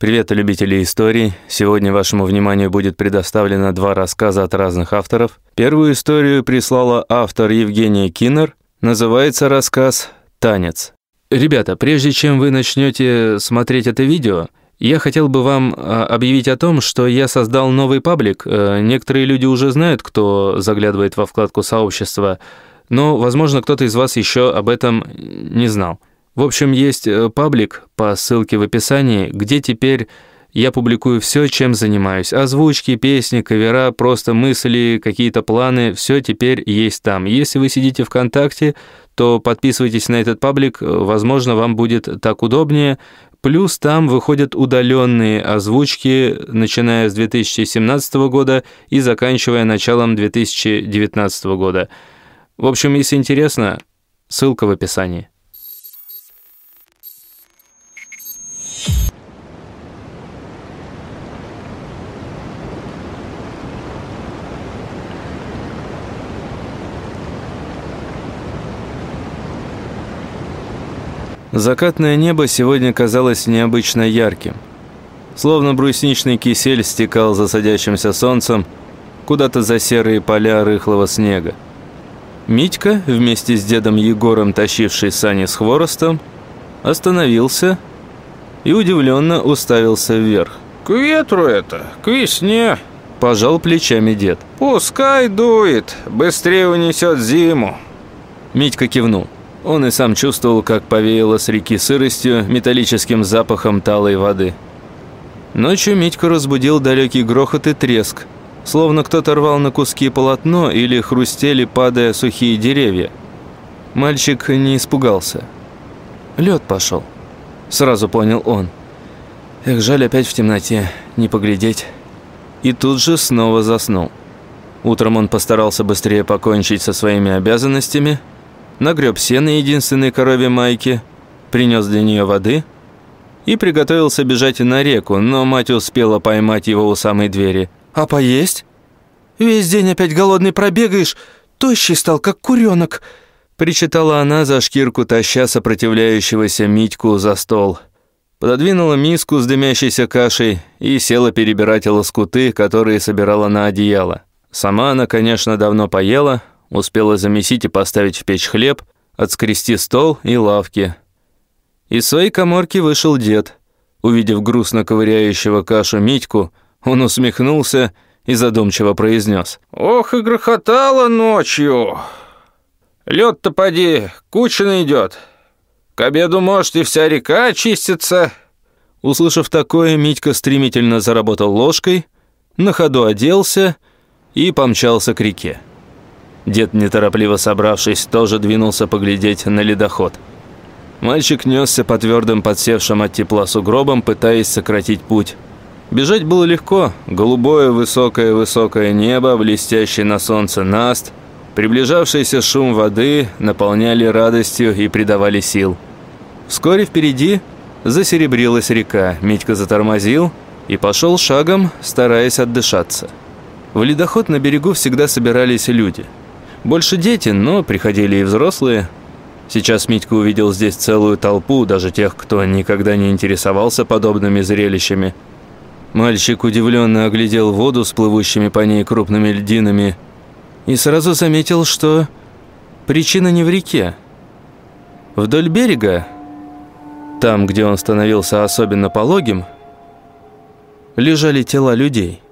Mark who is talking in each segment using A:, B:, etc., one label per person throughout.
A: Привет, любители историй. Сегодня вашему вниманию будет предоставлено два рассказа от разных авторов. Первую историю прислала автор Евгения Кинер. Называется рассказ «Танец». Ребята, прежде чем вы начнете смотреть это видео, я хотел бы вам а, объявить о том, что я создал новый паблик. Э, некоторые люди уже знают, кто заглядывает во вкладку сообщества, но, возможно, кто-то из вас еще об этом не знал. В общем, есть э, паблик по ссылке в описании, где теперь я публикую все, чем занимаюсь. Озвучки, песни, кавера, просто мысли, какие-то планы, все теперь есть там. Если вы сидите ВКонтакте, то подписывайтесь на этот паблик, возможно, вам будет так удобнее. Плюс там выходят удаленные озвучки, начиная с 2017 года и заканчивая началом 2019 года. В общем, если интересно, ссылка в описании. Закатное небо сегодня казалось необычно ярким. Словно брусничный кисель стекал за садящимся солнцем куда-то за серые поля рыхлого снега. Митька, вместе с дедом Егором, тащивший сани с хворостом, остановился и удивленно уставился вверх.
B: «К ветру это, к весне!»
A: – пожал плечами дед.
B: «Пускай дует, быстрее унесет зиму!»
A: Митька кивнул. Он и сам чувствовал, как повеяло с реки сыростью, металлическим запахом талой воды. Ночью Митьку разбудил далекий грохот и треск, словно кто-то рвал на куски полотно или хрустели, падая сухие деревья. Мальчик не испугался. Лед пошел. Сразу понял он. Эх, жаль опять в темноте, не поглядеть. И тут же снова заснул. Утром он постарался быстрее покончить со своими обязанностями – нагреб сено единственной корове Майки, принес для нее воды и приготовился бежать на реку, но мать успела поймать его у самой двери.
C: «А поесть? Весь день опять голодный пробегаешь, тощий стал, как куренок»,
A: причитала она за шкирку, таща сопротивляющегося Митьку за стол. Пододвинула миску с дымящейся кашей и села перебирать лоскуты, которые собирала на одеяло. Сама она, конечно, давно поела, Успела замесить и поставить в печь хлеб, отскрести стол и лавки. Из своей коморки вышел дед. Увидев грустно ковыряющего кашу Митьку, он усмехнулся и задумчиво произнес.
B: «Ох и грохотало ночью! Лед-то поди, куча идет. К обеду, может, и вся река очистится».
A: Услышав такое, Митька стремительно заработал ложкой, на ходу оделся и помчался к реке. Дед, неторопливо собравшись, тоже двинулся поглядеть на ледоход. Мальчик несся по твердым подсевшим от тепла сугробам, пытаясь сократить путь. Бежать было легко. Голубое высокое-высокое небо, блестящий на солнце наст, приближавшийся шум воды наполняли радостью и придавали сил. Вскоре впереди засеребрилась река. Митька затормозил и пошел шагом, стараясь отдышаться. В ледоход на берегу всегда собирались люди – больше дети, но приходили и взрослые. Сейчас Митька увидел здесь целую толпу, даже тех, кто никогда не интересовался подобными зрелищами. Мальчик удивленно оглядел воду с плывущими по ней крупными льдинами и сразу заметил, что причина не в реке. Вдоль берега, там, где он становился особенно пологим, лежали тела людей –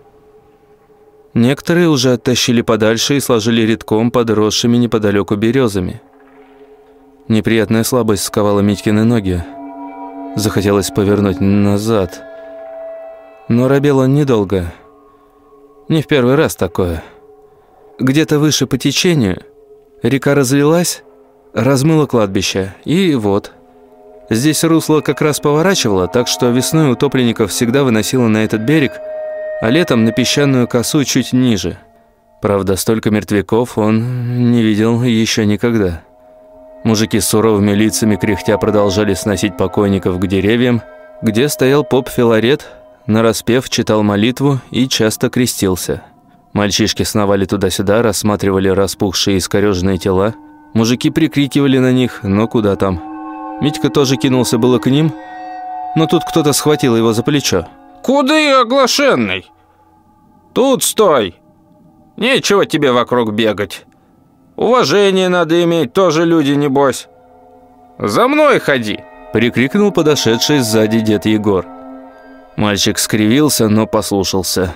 A: Некоторые уже оттащили подальше и сложили редком подросшими неподалеку березами. Неприятная слабость сковала Митькины ноги. Захотелось повернуть назад. Но робел он недолго. Не в первый раз такое. Где-то выше по течению река разлилась, размыла кладбище, и вот. Здесь русло как раз поворачивало, так что весной утопленников всегда выносило на этот берег – а летом на песчаную косу чуть ниже. Правда, столько мертвяков он не видел еще никогда. Мужики с суровыми лицами кряхтя продолжали сносить покойников к деревьям, где стоял поп Филарет, нараспев читал молитву и часто крестился. Мальчишки сновали туда-сюда, рассматривали распухшие и искореженные тела. Мужики прикрикивали на них, но куда там. Митька тоже кинулся было к ним, но тут кто-то схватил его за плечо.
B: «Куды, оглашенный? Тут стой! Нечего тебе вокруг бегать. Уважение надо иметь, тоже люди, небось. За мной ходи!»
A: Прикрикнул подошедший сзади дед Егор. Мальчик скривился, но послушался.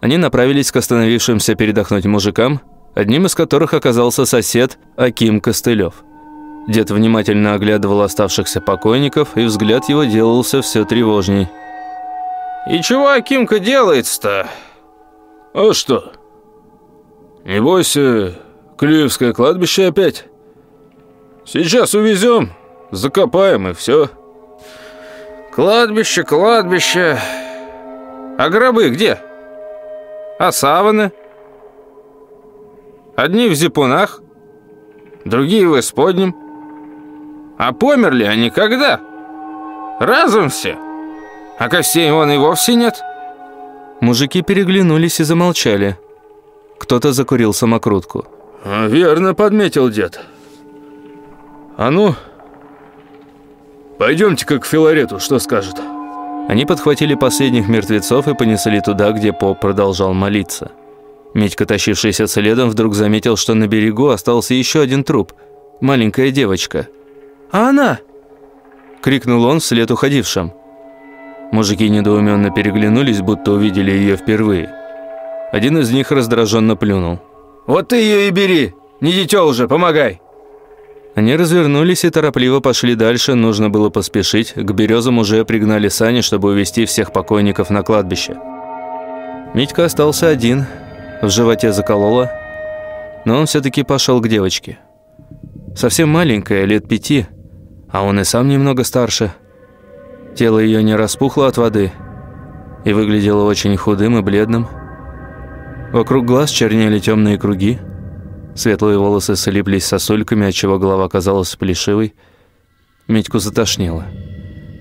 A: Они направились к остановившимся передохнуть мужикам, одним из которых оказался сосед Аким Костылев. Дед внимательно оглядывал оставшихся покойников, и взгляд его делался все тревожней.
B: «И чего Акимка делается-то?»
C: «А что? Небось, Клюевское кладбище опять? Сейчас увезем, закопаем и все».
B: «Кладбище, кладбище. А гробы где? А саваны?» Одни в зипунах, другие в исподнем. А померли они когда? Разом все. А костей вон и вовсе нет.
A: Мужики переглянулись и замолчали. Кто-то закурил самокрутку.
C: А, «Верно подметил дед. А ну, пойдемте-ка к Филарету, что скажет?»
A: Они подхватили последних мертвецов и понесли туда, где поп продолжал молиться. Митька, тащившийся следом, вдруг заметил, что на берегу остался еще один труп. Маленькая девочка. «А она?» – крикнул он вслед уходившим. Мужики недоуменно переглянулись, будто увидели ее впервые. Один из них раздраженно плюнул.
C: «Вот ты ее и бери! Не дитё уже, помогай!»
A: Они развернулись и торопливо пошли дальше, нужно было поспешить. К березам уже пригнали сани, чтобы увезти всех покойников на кладбище. Митька остался один – в животе закололо, но он все-таки пошел к девочке. Совсем маленькая, лет пяти, а он и сам немного старше. Тело ее не распухло от воды и выглядело очень худым и бледным. Вокруг глаз чернели темные круги, светлые волосы слиплись сосульками, отчего голова казалась плешивой. Митьку затошнило.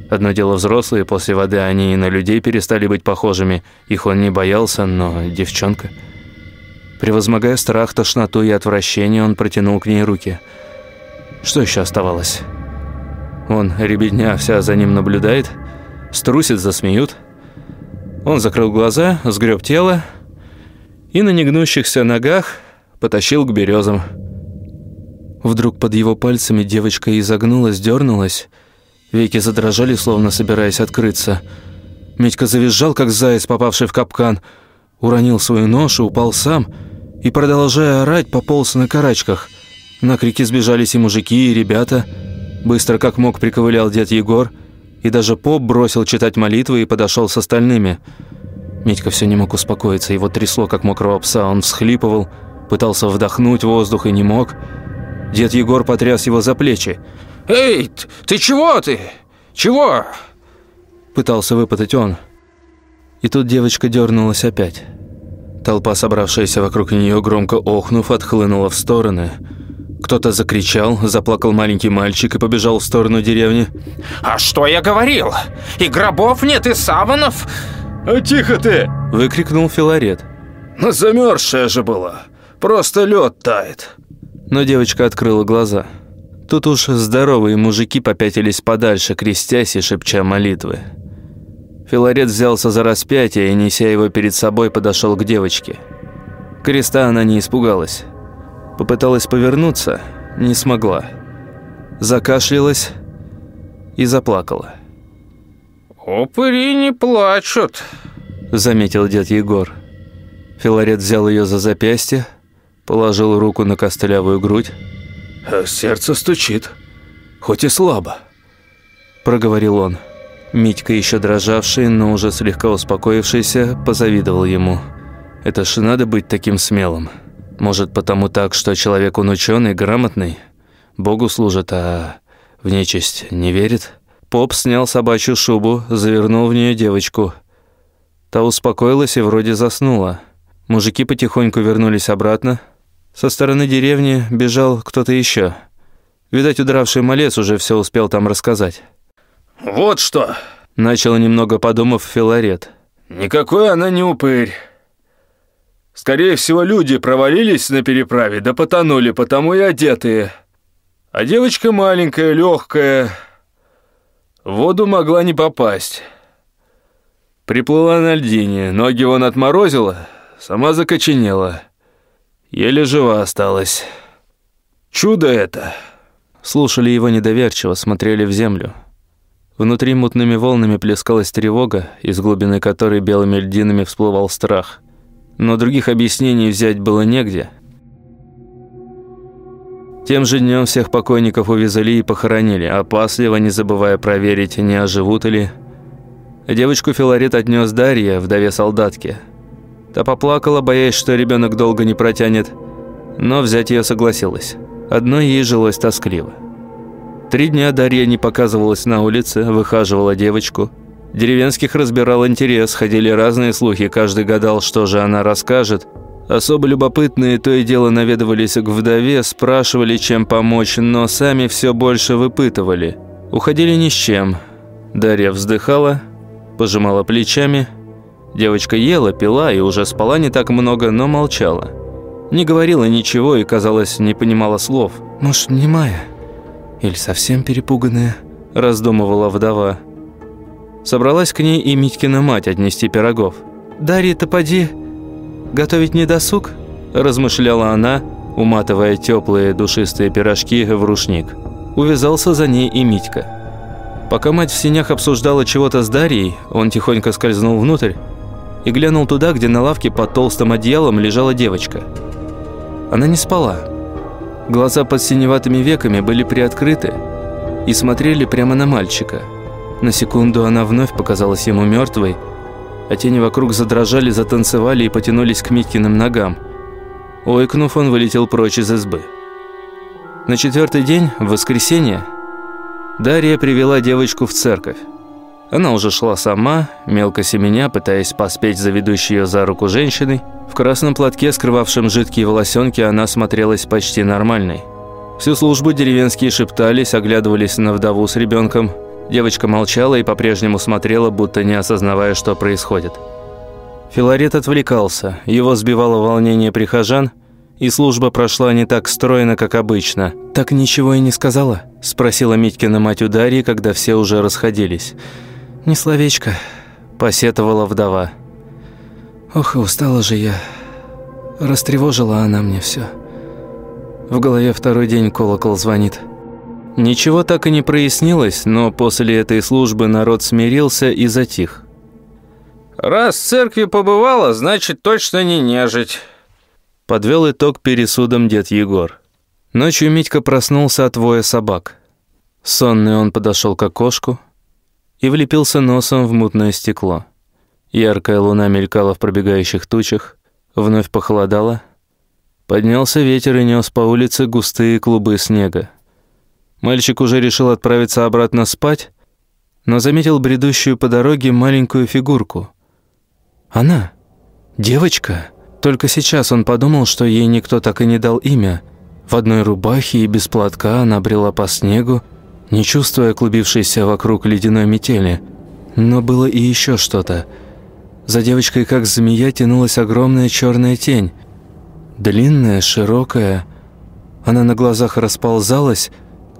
A: Одно дело взрослые, после воды они и на людей перестали быть похожими. Их он не боялся, но девчонка... Превозмогая страх, тошноту и отвращение, он протянул к ней руки. Что еще оставалось? Он, ребятня, вся за ним наблюдает, струсит, засмеют. Он закрыл глаза, сгреб тело и на негнущихся ногах потащил к березам. Вдруг под его пальцами девочка изогнулась, дернулась, веки задрожали, словно собираясь открыться. Медька завизжал, как заяц, попавший в капкан, уронил свою и упал сам – и, продолжая орать, пополз на карачках. На крики сбежались и мужики, и ребята. Быстро как мог приковылял дед Егор, и даже поп бросил читать молитвы и подошел с остальными. Митька все не мог успокоиться, его трясло, как мокрого пса, он всхлипывал, пытался вдохнуть воздух и не мог. Дед Егор потряс его за плечи.
B: «Эй, ты чего ты? Чего?»
A: Пытался выпытать он. И тут девочка дернулась опять. Толпа, собравшаяся вокруг нее, громко охнув, отхлынула в стороны. Кто-то закричал, заплакал маленький мальчик и побежал в сторону деревни.
B: «А что я говорил? И гробов нет, и саванов!»
C: «А тихо ты!»
A: – выкрикнул Филарет.
C: «Ну, замерзшая же была. Просто лед тает».
A: Но девочка открыла глаза. Тут уж здоровые мужики попятились подальше, крестясь и шепча молитвы. Филарет взялся за распятие и, неся его перед собой, подошел к девочке. Креста она не испугалась. Попыталась повернуться, не смогла. Закашлялась и заплакала.
B: «Упыри не плачут», –
A: заметил дед Егор. Филарет взял ее за запястье, положил руку на костлявую грудь.
C: «Сердце стучит, хоть и слабо», –
A: проговорил он. Митька, еще дрожавший, но уже слегка успокоившийся, позавидовал ему. Это ж надо быть таким смелым. Может, потому так, что человек он ученый, грамотный, Богу служит, а в нечисть не верит? Поп снял собачью шубу, завернул в нее девочку. Та успокоилась и вроде заснула. Мужики потихоньку вернулись обратно. Со стороны деревни бежал кто-то еще. Видать, удравший малец уже все успел там рассказать.
C: «Вот что!»
A: – начал немного подумав Филарет.
C: «Никакой она не упырь. Скорее всего, люди провалились на переправе, да потонули, потому и одетые. А девочка маленькая, легкая. В воду могла не попасть. Приплыла на льдине, ноги вон отморозила, сама закоченела. Еле жива осталась. Чудо это!»
A: Слушали его недоверчиво, смотрели в землю. Внутри мутными волнами плескалась тревога, из глубины которой белыми льдинами всплывал страх. Но других объяснений взять было негде. Тем же днем всех покойников увезли и похоронили, опасливо не забывая проверить, не оживут ли. Девочку Филарет отнес Дарья, вдове солдатки. Та поплакала, боясь, что ребенок долго не протянет, но взять ее согласилась. Одной ей жилось тоскливо. Три дня Дарья не показывалась на улице, выхаживала девочку. Деревенских разбирал интерес, ходили разные слухи, каждый гадал, что же она расскажет. Особо любопытные то и дело наведывались к вдове, спрашивали, чем помочь, но сами все больше выпытывали. Уходили ни с чем. Дарья вздыхала, пожимала плечами. Девочка ела, пила и уже спала не так много, но молчала. Не говорила ничего и, казалось, не понимала слов. «Может, немая? Или совсем перепуганная?» – раздумывала вдова. Собралась к ней и Митькина мать отнести пирогов. «Дарья-то поди, готовить не досуг?» – размышляла она, уматывая теплые душистые пирожки в рушник. Увязался за ней и Митька. Пока мать в синях обсуждала чего-то с Дарьей, он тихонько скользнул внутрь и глянул туда, где на лавке под толстым одеялом лежала девочка – она не спала. Глаза под синеватыми веками были приоткрыты и смотрели прямо на мальчика. На секунду она вновь показалась ему мертвой, а тени вокруг задрожали, затанцевали и потянулись к Миткиным ногам. Ойкнув, он вылетел прочь из избы. На четвертый день, в воскресенье, Дарья привела девочку в церковь. Она уже шла сама, мелко семеня, пытаясь поспеть за ведущей ее за руку женщиной. В красном платке, скрывавшем жидкие волосенки, она смотрелась почти нормальной. Всю службу деревенские шептались, оглядывались на вдову с ребенком. Девочка молчала и по-прежнему смотрела, будто не осознавая, что происходит. Филарет отвлекался, его сбивало волнение прихожан, и служба прошла не так стройно, как обычно. «Так ничего и не сказала?» – спросила Митькина мать у Дарьи, когда все уже расходились. «Не словечко», – посетовала вдова. «Ох, и устала же я. Растревожила она мне все. В голове второй день колокол звонит». Ничего так и не прояснилось, но после этой службы народ смирился и затих.
B: «Раз в церкви побывала, значит, точно не нежить», –
A: подвел итог пересудом дед Егор. Ночью Митька проснулся от воя собак. Сонный он подошел к окошку, и влепился носом в мутное стекло. Яркая луна мелькала в пробегающих тучах, вновь похолодало. Поднялся ветер и нес по улице густые клубы снега. Мальчик уже решил отправиться обратно спать, но заметил бредущую по дороге маленькую фигурку. Она, девочка. Только сейчас он подумал, что ей никто так и не дал имя. В одной рубахе и без платка она брела по снегу, не чувствуя клубившейся вокруг ледяной метели. Но было и еще что-то. За девочкой, как змея, тянулась огромная черная тень. Длинная, широкая. Она на глазах расползалась,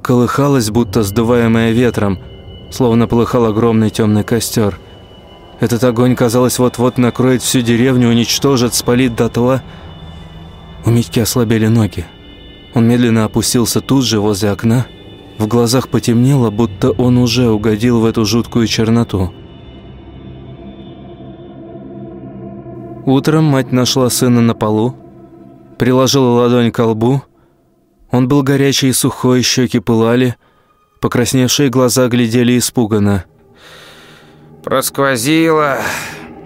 A: колыхалась, будто сдуваемая ветром, словно полыхал огромный темный костер. Этот огонь, казалось, вот-вот накроет всю деревню, уничтожит, спалит дотла. У Митьки ослабели ноги. Он медленно опустился тут же, возле окна, в глазах потемнело, будто он уже угодил в эту жуткую черноту. Утром мать нашла сына на полу, приложила ладонь к лбу. Он был горячий и сухой, щеки пылали, покрасневшие глаза глядели испуганно.
B: «Просквозило!»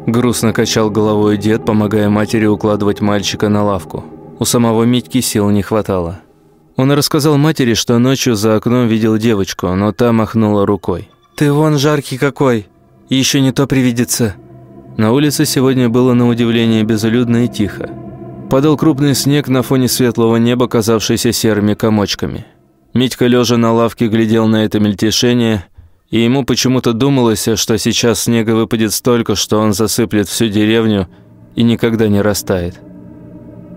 A: Грустно качал головой дед, помогая матери укладывать мальчика на лавку. У самого Митьки сил не хватало. Он рассказал матери, что ночью за окном видел девочку, но та махнула рукой. «Ты вон жаркий какой! Еще не то привидится!» На улице сегодня было на удивление безлюдно и тихо. Падал крупный снег на фоне светлого неба, казавшийся серыми комочками. Митька, лежа на лавке, глядел на это мельтешение, и ему почему-то думалось, что сейчас снега выпадет столько, что он засыплет всю деревню и никогда не растает.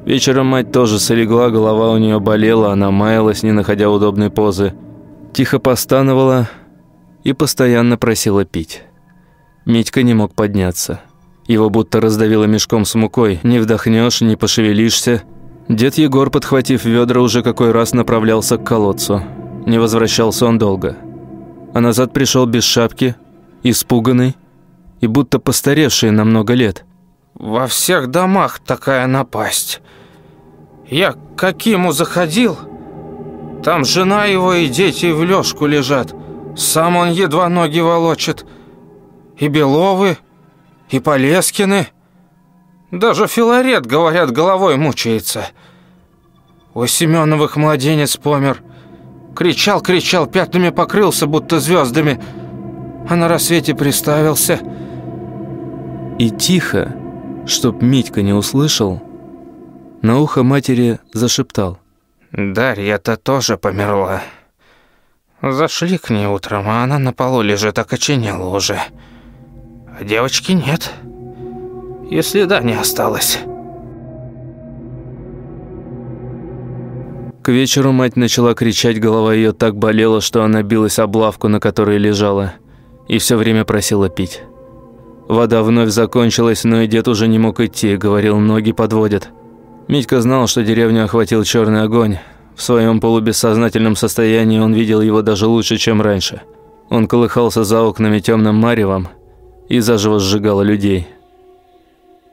A: Вечером мать тоже солегла, голова у нее болела, она маялась, не находя удобной позы. Тихо постановала, и постоянно просила пить. Митька не мог подняться. Его будто раздавило мешком с мукой. Не вдохнешь, не пошевелишься. Дед Егор, подхватив ведра, уже какой раз направлялся к колодцу. Не возвращался он долго. А назад пришел без шапки, испуганный и будто постаревший на много лет.
B: «Во всех домах такая напасть. Я к Акиму заходил, там жена его и дети в лёжку лежат. Сам он едва ноги волочит. И Беловы, и Полескины. Даже Филарет, говорят, головой мучается. У Семеновых младенец помер. Кричал, кричал, пятнами покрылся, будто звездами. А на рассвете приставился.
A: И тихо, чтоб Митька не услышал, на ухо матери зашептал.
B: Дарья-то тоже померла. Зашли к ней утром, а она на полу лежит, окоченела уже. А девочки нет. И следа не осталось.
A: К вечеру мать начала кричать, голова ее так болела, что она билась об лавку, на которой лежала, и все время просила пить. Вода вновь закончилась, но и дед уже не мог идти, говорил, ноги подводят. Митька знал, что деревню охватил черный огонь. В своем полубессознательном состоянии он видел его даже лучше, чем раньше. Он колыхался за окнами темным маревом и заживо сжигал людей.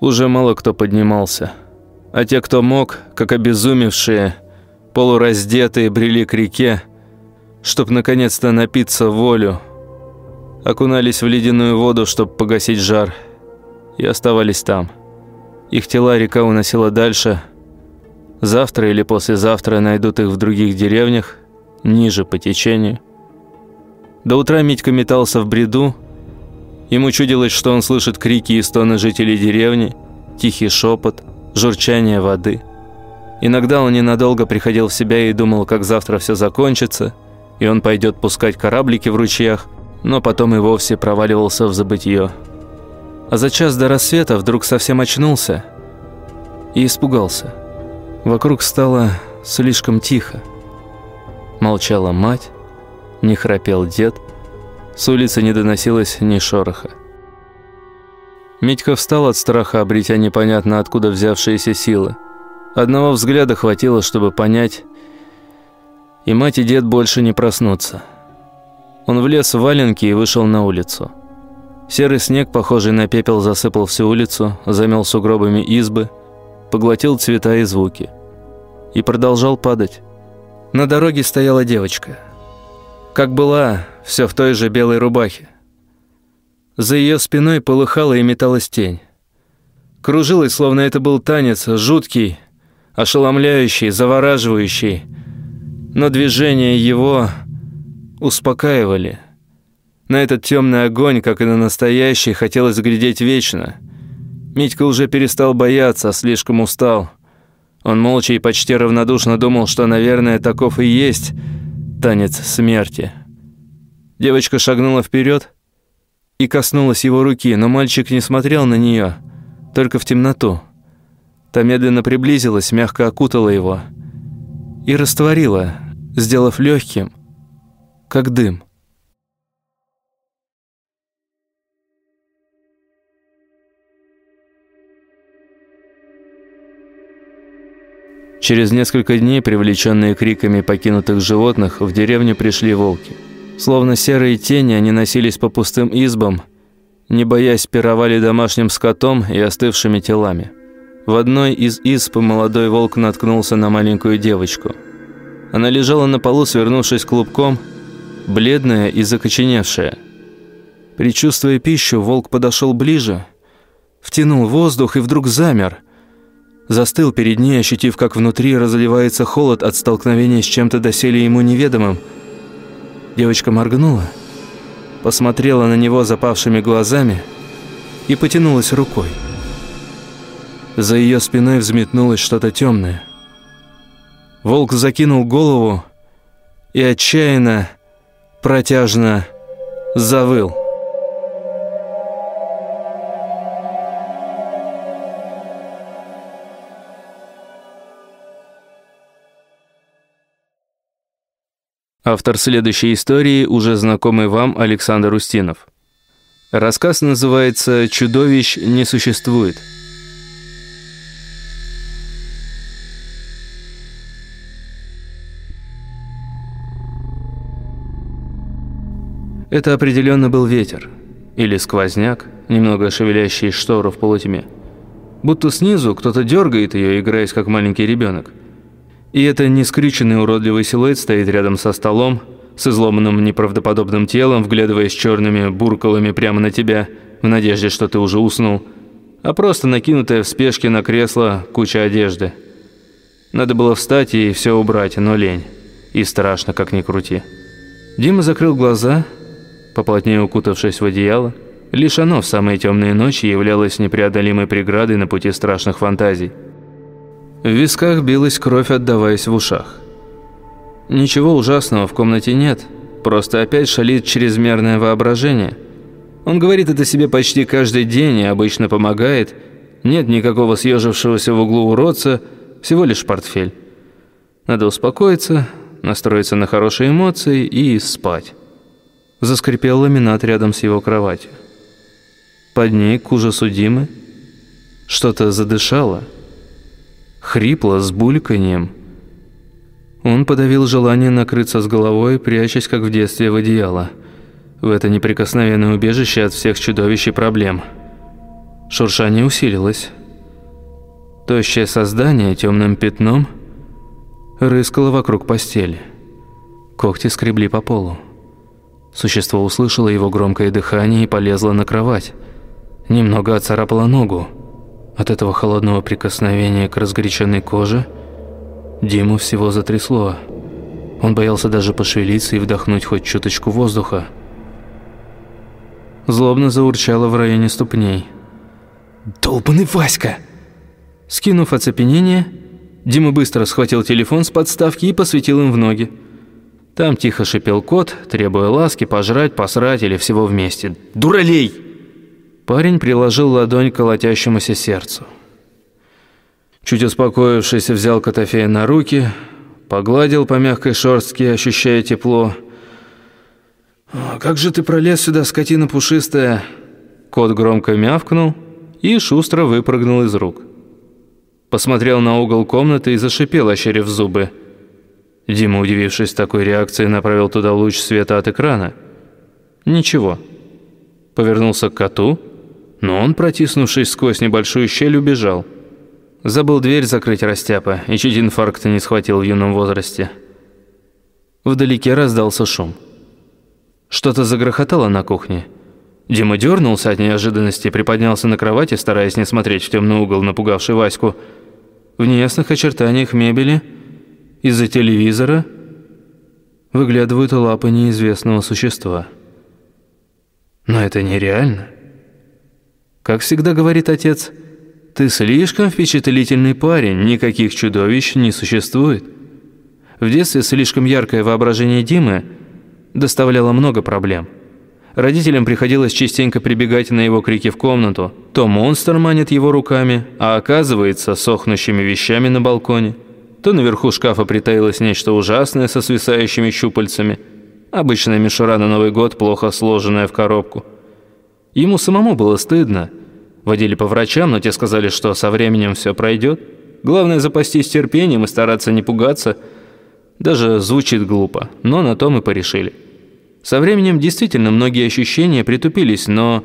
A: Уже мало кто поднимался. А те, кто мог, как обезумевшие, полураздетые, брели к реке, чтоб наконец-то напиться волю, окунались в ледяную воду, чтобы погасить жар, и оставались там. Их тела река уносила дальше. Завтра или послезавтра найдут их в других деревнях, ниже по течению. До утра Митька метался в бреду. Ему чудилось, что он слышит крики и стоны жителей деревни, тихий шепот, журчание воды. Иногда он ненадолго приходил в себя и думал, как завтра все закончится, и он пойдет пускать кораблики в ручьях, но потом и вовсе проваливался в забытье. А за час до рассвета вдруг совсем очнулся и испугался. Вокруг стало слишком тихо. Молчала мать, не храпел дед, с улицы не доносилось ни шороха. Митька встал от страха, обретя непонятно откуда взявшиеся силы. Одного взгляда хватило, чтобы понять, и мать и дед больше не проснутся. Он влез в валенки и вышел на улицу. Серый снег, похожий на пепел, засыпал всю улицу, замел сугробами избы, поглотил цвета и звуки. И продолжал падать. На дороге стояла девочка. Как была, все в той же белой рубахе. За ее спиной полыхала и металась тень. Кружилась, словно это был танец, жуткий, ошеломляющий, завораживающий. Но движения его успокаивали – на этот темный огонь, как и на настоящий, хотелось глядеть вечно. Митька уже перестал бояться, слишком устал. Он молча и почти равнодушно думал, что, наверное, таков и есть танец смерти. Девочка шагнула вперед и коснулась его руки, но мальчик не смотрел на нее, только в темноту. Та медленно приблизилась, мягко окутала его и растворила, сделав легким, как дым. Через несколько дней, привлеченные криками покинутых животных, в деревню пришли волки. Словно серые тени, они носились по пустым избам, не боясь пировали домашним скотом и остывшими телами. В одной из изб молодой волк наткнулся на маленькую девочку. Она лежала на полу, свернувшись клубком, бледная и закоченевшая. Причувствуя пищу, волк подошел ближе, втянул воздух и вдруг замер – Застыл перед ней, ощутив, как внутри разливается холод от столкновения с чем-то доселе ему неведомым. Девочка моргнула, посмотрела на него запавшими глазами и потянулась рукой. За ее спиной взметнулось что-то темное. Волк закинул голову и отчаянно, протяжно завыл. Автор следующей истории уже знакомый вам Александр Устинов. Рассказ называется «Чудовищ не существует». Это определенно был ветер. Или сквозняк, немного шевелящий штору в полутьме. Будто снизу кто-то дергает ее, играясь как маленький ребенок. И это не скрюченный уродливый силуэт стоит рядом со столом, с изломанным неправдоподобным телом, вглядываясь черными буркалами прямо на тебя, в надежде, что ты уже уснул, а просто накинутая в спешке на кресло куча одежды. Надо было встать и все убрать, но лень. И страшно, как ни крути. Дима закрыл глаза поплотнее укутавшись в одеяло. Лишь оно в самые темные ночи являлось непреодолимой преградой на пути страшных фантазий. В висках билась кровь, отдаваясь в ушах. Ничего ужасного в комнате нет, просто опять шалит чрезмерное воображение. Он говорит это себе почти каждый день и обычно помогает. Нет никакого съежившегося в углу уродца, всего лишь портфель. Надо успокоиться, настроиться на хорошие эмоции и спать. Заскрипел ламинат рядом с его кроватью. Под ней, к ужасу Димы, что-то задышало. Хрипло, с бульканьем. Он подавил желание накрыться с головой, прячась, как в детстве, в одеяло. В это неприкосновенное убежище от всех чудовищ и проблем. Шуршание усилилось. Тощее создание темным пятном рыскало вокруг постели. Когти скребли по полу. Существо услышало его громкое дыхание и полезло на кровать. Немного оцарапало ногу. От этого холодного прикосновения к разгоряченной коже Диму всего затрясло. Он боялся даже пошевелиться и вдохнуть хоть чуточку воздуха. Злобно заурчало в районе ступней. «Долбанный Васька!» Скинув оцепенение, Дима быстро схватил телефон с подставки и посветил им в ноги. Там тихо шипел кот, требуя ласки, пожрать, посрать или всего вместе. «Дуралей!» Парень приложил ладонь к колотящемуся сердцу. Чуть успокоившись, взял Котофея на руки, погладил по мягкой шерстке, ощущая тепло. «Как же ты пролез сюда, скотина пушистая?» Кот громко мявкнул и шустро выпрыгнул из рук. Посмотрел на угол комнаты и зашипел, ощерив зубы. Дима, удивившись такой реакции, направил туда луч света от экрана. Ничего. Повернулся к коту, но он, протиснувшись сквозь небольшую щель, убежал. Забыл дверь закрыть растяпа и чуть инфаркта не схватил в юном возрасте. Вдалеке раздался шум. Что-то загрохотало на кухне. Дима дернулся от неожиданности, приподнялся на кровати, стараясь не смотреть в темный угол, напугавший Ваську. В неясных очертаниях мебели – из-за телевизора выглядывают лапы неизвестного существа. Но это нереально. Как всегда говорит отец, ты слишком впечатлительный парень, никаких чудовищ не существует. В детстве слишком яркое воображение Димы доставляло много проблем. Родителям приходилось частенько прибегать на его крики в комнату. То монстр манит его руками, а оказывается сохнущими вещами на балконе – то наверху шкафа притаилось нечто ужасное со свисающими щупальцами. Обычная мишура на Новый год, плохо сложенная в коробку. Ему самому было стыдно. Водили по врачам, но те сказали, что со временем все пройдет. Главное запастись терпением и стараться не пугаться. Даже звучит глупо, но на то мы порешили. Со временем действительно многие ощущения притупились, но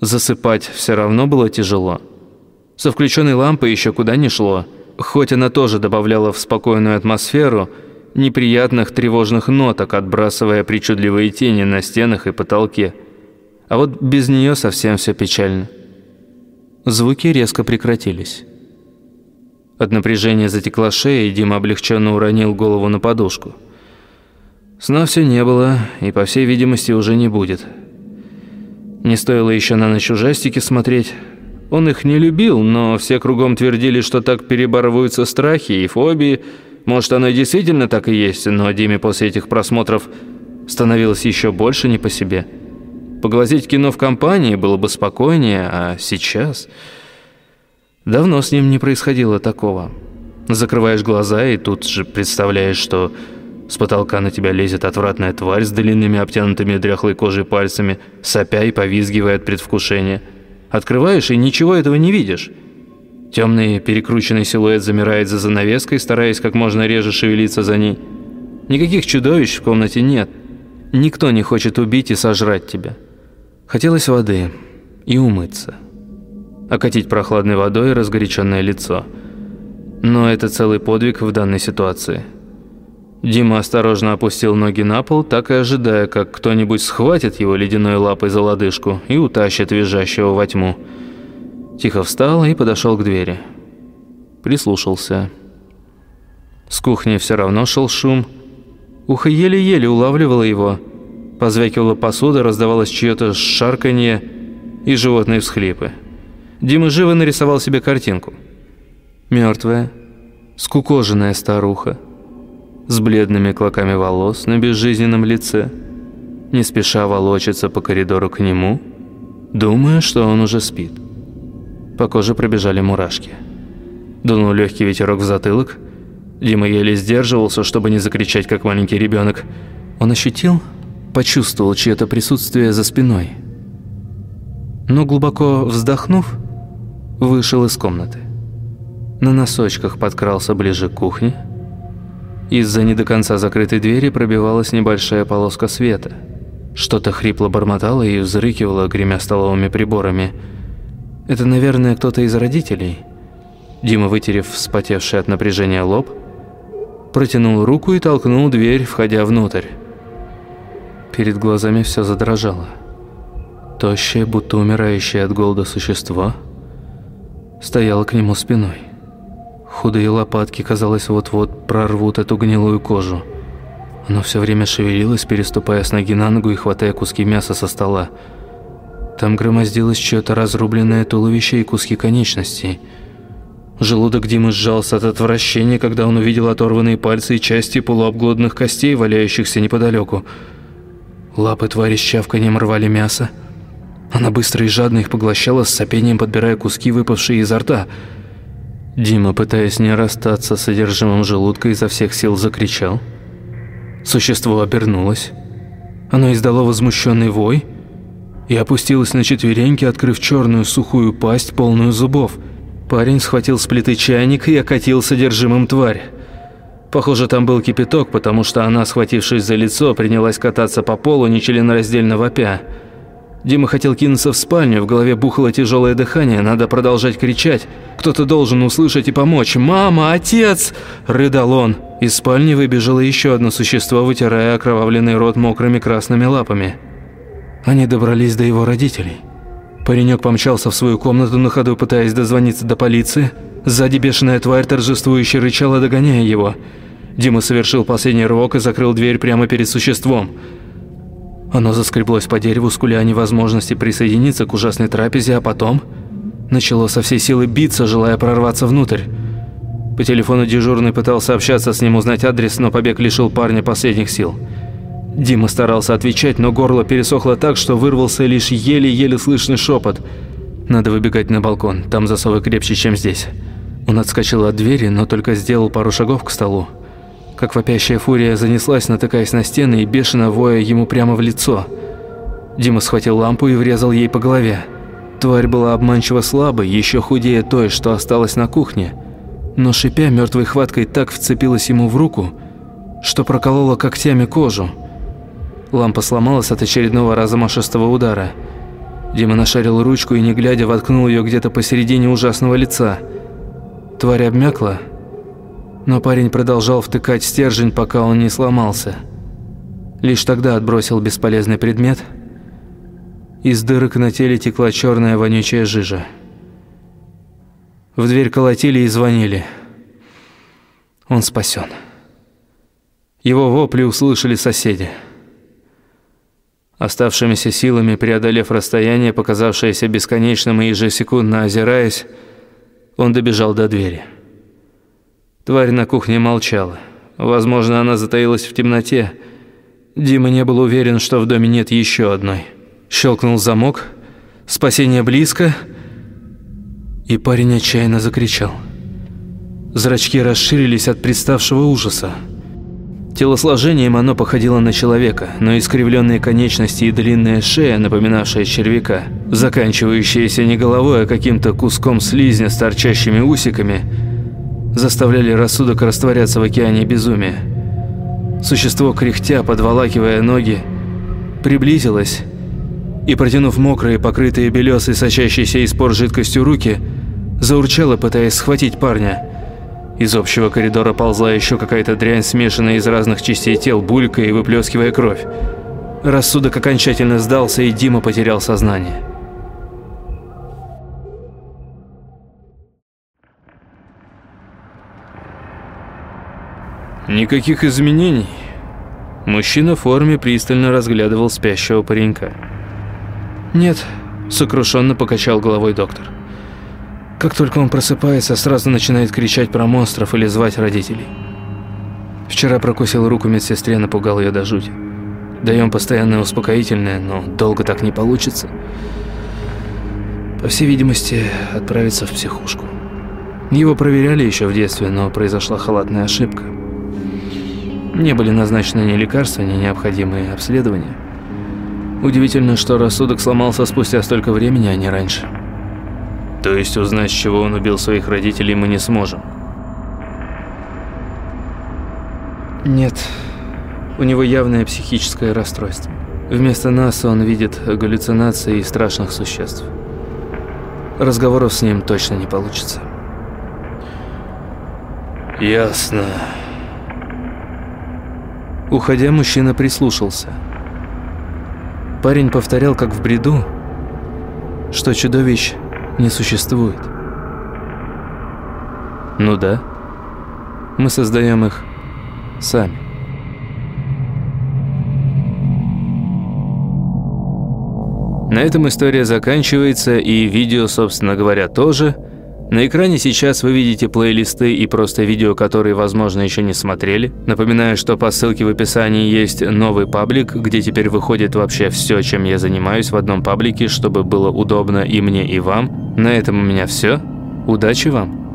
A: засыпать все равно было тяжело. Со включенной лампой еще куда не шло – хоть она тоже добавляла в спокойную атмосферу неприятных тревожных ноток, отбрасывая причудливые тени на стенах и потолке. А вот без нее совсем все печально. Звуки резко прекратились. От напряжения затекла шея, и Дима облегченно уронил голову на подушку. Сна все не было, и, по всей видимости, уже не будет. Не стоило еще на ночь ужастики смотреть, он их не любил, но все кругом твердили, что так перебарываются страхи и фобии. Может, оно и действительно так и есть, но Диме после этих просмотров становилось еще больше не по себе. Поглазеть кино в компании было бы спокойнее, а сейчас... Давно с ним не происходило такого. Закрываешь глаза и тут же представляешь, что С потолка на тебя лезет отвратная тварь с длинными обтянутыми дряхлой кожей пальцами, сопя и повизгивая от предвкушения. Открываешь и ничего этого не видишь. Темный перекрученный силуэт замирает за занавеской, стараясь как можно реже шевелиться за ней. Никаких чудовищ в комнате нет. Никто не хочет убить и сожрать тебя. Хотелось воды и умыться. Окатить прохладной водой разгоряченное лицо. Но это целый подвиг в данной ситуации. Дима осторожно опустил ноги на пол, так и ожидая, как кто-нибудь схватит его ледяной лапой за лодыжку и утащит визжащего во тьму. Тихо встал и подошел к двери. Прислушался. С кухни все равно шел шум. Ухо еле-еле улавливало его. Позвякивала посуда, раздавалось чье-то шарканье и животные всхлипы. Дима живо нарисовал себе картинку. Мертвая, скукоженная старуха, с бледными клоками волос на безжизненном лице, не спеша волочится по коридору к нему, думая, что он уже спит. По коже пробежали мурашки. Дунул легкий ветерок в затылок. Дима еле сдерживался, чтобы не закричать, как маленький ребенок. Он ощутил, почувствовал чье-то присутствие за спиной. Но глубоко вздохнув, вышел из комнаты. На носочках подкрался ближе к кухне. Из-за не до конца закрытой двери пробивалась небольшая полоска света. Что-то хрипло бормотало и взрыкивало, гремя столовыми приборами – это, наверное, кто-то из родителей. Дима, вытерев вспотевший от напряжения лоб, протянул руку и толкнул дверь, входя внутрь. Перед глазами все задрожало. Тощее, будто умирающее от голода существо, стояло к нему спиной. Худые лопатки, казалось, вот-вот прорвут эту гнилую кожу. Оно все время шевелилось, переступая с ноги на ногу и хватая куски мяса со стола. Там громоздилось чье-то разрубленное туловище и куски конечностей. Желудок Димы сжался от отвращения, когда он увидел оторванные пальцы и части полуобглоданных костей, валяющихся неподалеку. Лапы твари с чавканием рвали мясо. Она быстро и жадно их поглощала, с сопением подбирая куски, выпавшие изо рта. Дима, пытаясь не расстаться с содержимым желудка, изо всех сил закричал. Существо обернулось. Оно издало возмущенный вой – и опустилась на четвереньки, открыв черную сухую пасть, полную зубов. Парень схватил с плиты чайник и окатил содержимым тварь. Похоже, там был кипяток, потому что она, схватившись за лицо, принялась кататься по полу, нечленораздельно вопя. Дима хотел кинуться в спальню, в голове бухало тяжелое дыхание, надо продолжать кричать. Кто-то должен услышать и помочь. «Мама! Отец!» – рыдал он. Из спальни выбежало еще одно существо, вытирая окровавленный рот мокрыми красными лапами. Они добрались до его родителей. Паренек помчался в свою комнату на ходу, пытаясь дозвониться до полиции. Сзади бешеная тварь торжествующе рычала, догоняя его. Дима совершил последний рывок и закрыл дверь прямо перед существом. Оно заскреблось по дереву, скуля о невозможности присоединиться к ужасной трапезе, а потом начало со всей силы биться, желая прорваться внутрь. По телефону дежурный пытался общаться с ним, узнать адрес, но побег лишил парня последних сил. Дима старался отвечать, но горло пересохло так, что вырвался лишь еле-еле слышный шепот. «Надо выбегать на балкон, там засовы крепче, чем здесь». Он отскочил от двери, но только сделал пару шагов к столу. Как вопящая фурия занеслась, натыкаясь на стены и бешено воя ему прямо в лицо. Дима схватил лампу и врезал ей по голове. Тварь была обманчиво слабой, еще худее той, что осталась на кухне. Но шипя мертвой хваткой так вцепилась ему в руку, что проколола когтями кожу. Лампа сломалась от очередного размашистого удара. Дима нашарил ручку и, не глядя, воткнул ее где-то посередине ужасного лица. Тварь обмякла, но парень продолжал втыкать стержень, пока он не сломался. Лишь тогда отбросил бесполезный предмет. Из дырок на теле текла черная вонючая жижа. В дверь колотили и звонили. Он спасен. Его вопли услышали соседи. Оставшимися силами, преодолев расстояние, показавшееся бесконечным и ежесекундно озираясь, он добежал до двери. Тварь на кухне молчала. Возможно, она затаилась в темноте. Дима не был уверен, что в доме нет еще одной. Щелкнул замок. Спасение близко. И парень отчаянно закричал. Зрачки расширились от представшего ужаса. Телосложением оно походило на человека, но искривленные конечности и длинная шея, напоминавшая червяка, заканчивающаяся не головой, а каким-то куском слизня с торчащими усиками, заставляли рассудок растворяться в океане безумия. Существо, кряхтя, подволакивая ноги, приблизилось и, протянув мокрые, покрытые белесой, сочащейся из пор жидкостью руки, заурчало, пытаясь схватить парня – из общего коридора ползла еще какая-то дрянь, смешанная из разных частей тел, булькая и выплескивая кровь. Рассудок окончательно сдался, и Дима потерял сознание. Никаких изменений. Мужчина в форме пристально разглядывал спящего паренька. «Нет», – сокрушенно покачал головой доктор. Как только он просыпается, сразу начинает кричать про монстров или звать родителей. Вчера прокусил руку медсестре, напугал ее до жути. Даем постоянное успокоительное, но долго так не получится. По всей видимости, отправится в психушку. Его проверяли еще в детстве, но произошла халатная ошибка. Не были назначены ни лекарства, ни необходимые обследования. Удивительно, что рассудок сломался спустя столько времени, а не раньше. То есть узнать, с чего он убил своих родителей, мы не сможем? Нет. У него явное психическое расстройство. Вместо нас он видит галлюцинации и страшных существ. Разговоров с ним точно не получится.
C: Ясно.
A: Уходя, мужчина прислушался. Парень повторял, как в бреду, что чудовищ не существует. Ну да, мы создаем их сами. На этом история заканчивается, и видео, собственно говоря, тоже – на экране сейчас вы видите плейлисты и просто видео, которые, возможно, еще не смотрели. Напоминаю, что по ссылке в описании есть новый паблик, где теперь выходит вообще все, чем я занимаюсь в одном паблике, чтобы было удобно и мне, и вам. На этом у меня все. Удачи вам!